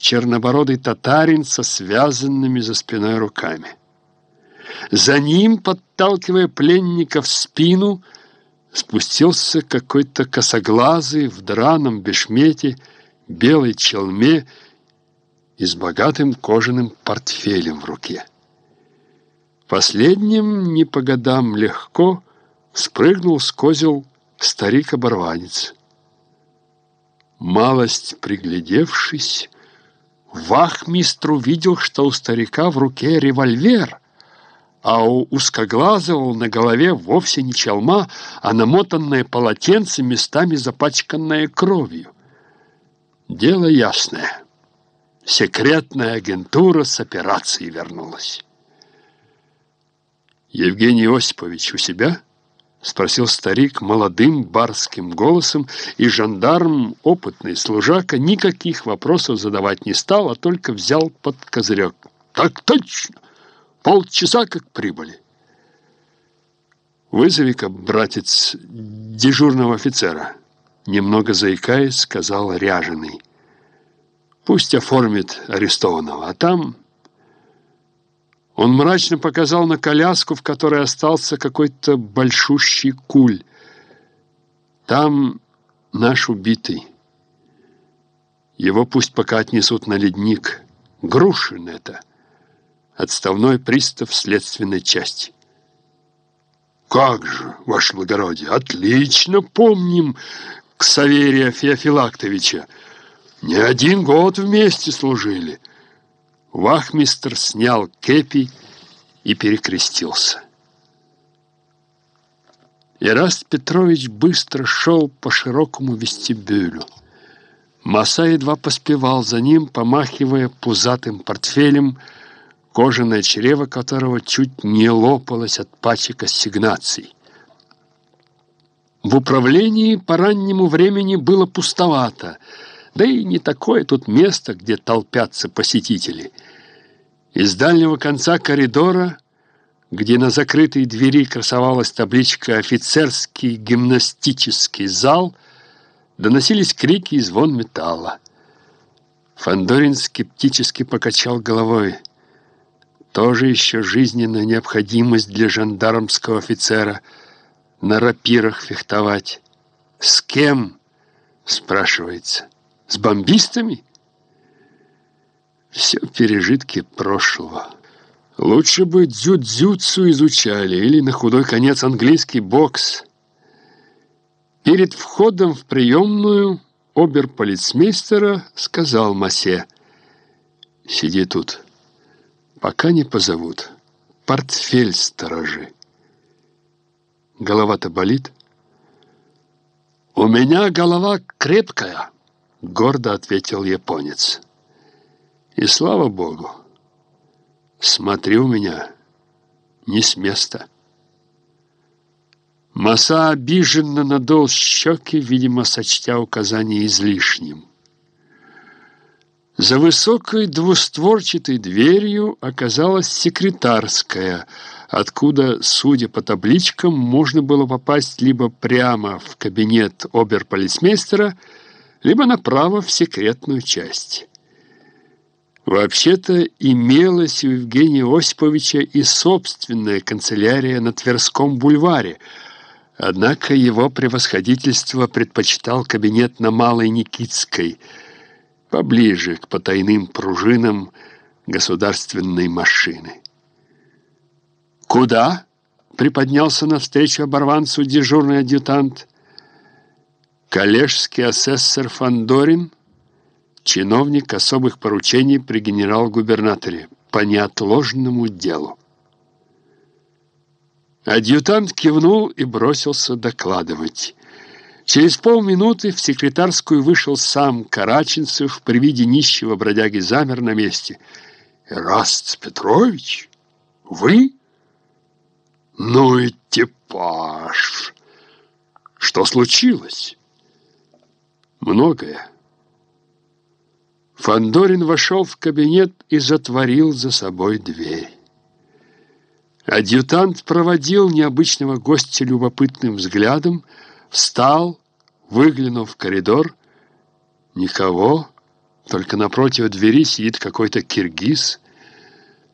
чернобородый татарин со связанными за спиной руками. За ним, подталкивая пленника в спину, спустился какой-то косоглазый в драном бешмете, белой челме и с богатым кожаным портфелем в руке. Последним, не по годам легко, спрыгнул с козел старик-оборванец. Малость приглядевшись, вахмистр увидел, что у старика в руке револьвер, а у узкоглазого на голове вовсе не челма, а намотанное полотенце, местами запачканное кровью. Дело ясное. Секретная агентура с операцией вернулась. «Евгений Осипович у себя?» — спросил старик молодым барским голосом, и жандарм, опытный служака, никаких вопросов задавать не стал, а только взял под козырек. «Так точно! Полчаса как прибыли!» «Вызови-ка, братец, дежурного офицера!» Немного заикаясь, сказал ряженый. «Пусть оформит арестованного, а там...» Он мрачно показал на коляску, в которой остался какой-то большущий куль. Там наш убитый. Его пусть пока отнесут на ледник. Грушин это. Отставной пристав следственной части. «Как же, ваше благородие, отлично помним Ксаверия Феофилактовича. Не один год вместе служили». Вахмистр снял кепи и перекрестился. Ираст Петрович быстро шел по широкому вестибюлю. Маса едва поспевал за ним, помахивая пузатым портфелем, кожаное чрево которого чуть не лопалось от пачек ассигнаций. В управлении по раннему времени было пустовато — да и не такое тут место, где толпятся посетители. Из дальнего конца коридора, где на закрытой двери красовалась табличка «Офицерский гимнастический зал», доносились крики и звон металла. Фандорин скептически покачал головой. Тоже еще жизненная необходимость для жандармского офицера на рапирах фехтовать. «С кем?» — спрашивается. С бомбистами? Все пережитки прошлого. Лучше бы дзюдзюцу изучали или на худой конец английский бокс. Перед входом в приемную оберполицмейстера сказал Масе, «Сиди тут, пока не позовут. Портфель сторожи». Голова-то болит? «У меня голова крепкая». — гордо ответил японец. «И слава Богу! Смотри у меня, не с места». Маса обиженно надул щеки, видимо, сочтя указание излишним. За высокой двустворчатой дверью оказалась секретарская, откуда, судя по табличкам, можно было попасть либо прямо в кабинет оберполицмейстера, либо направо в секретную часть. Вообще-то имелась у Евгения Осиповича и собственная канцелярия на Тверском бульваре, однако его превосходительство предпочитал кабинет на Малой Никитской, поближе к потайным пружинам государственной машины. «Куда?» — приподнялся навстречу оборванцу дежурный адъютант. Коллежский асессор Фандорин, чиновник особых поручений при генерал-губернаторе по неотложному делу. Адъютант кивнул и бросился докладывать. Через полминуты в секретарскую вышел сам Караченцев, при виде нищего бродяги замер на месте. «Эраст Петрович, вы? Ну и типаж! Что случилось?» Многое. Фандорин вошел в кабинет и затворил за собой дверь. Адъютант проводил необычного гостя любопытным взглядом, встал, выглянув в коридор. Никого, Только напротив двери сидит какой-то киргиз